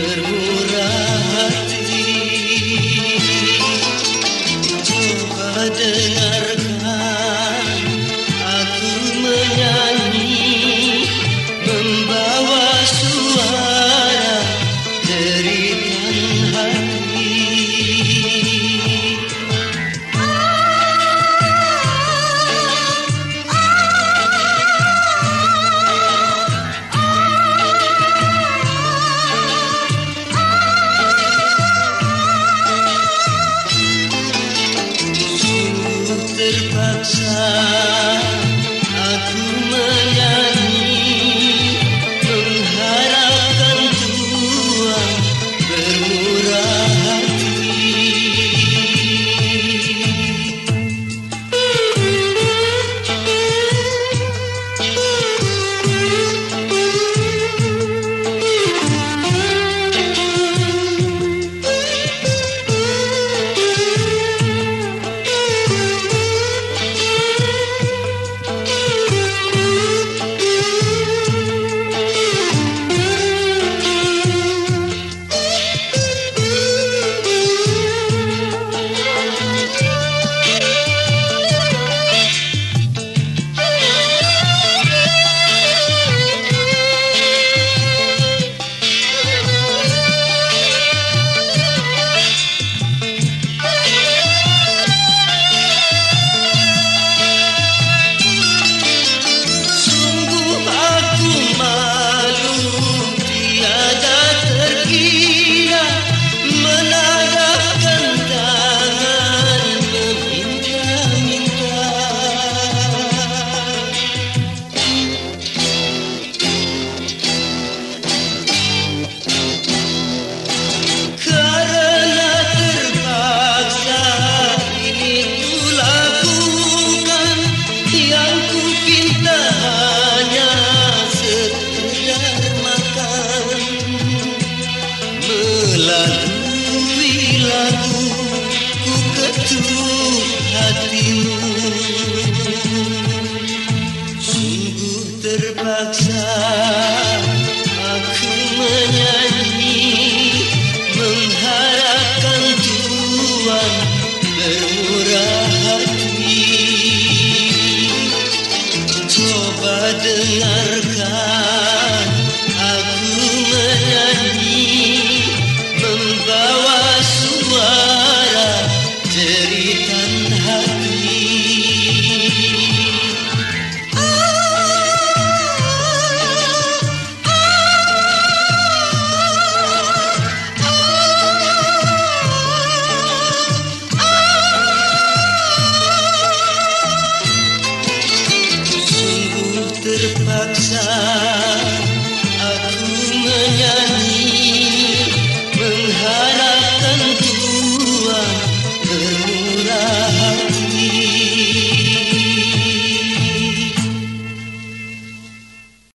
sırrı 山。Aku ku ketuk hatimu Sungguh terpaksa aku menyanyi Mengharapkan tuan bermurah hati. Coba dengarkan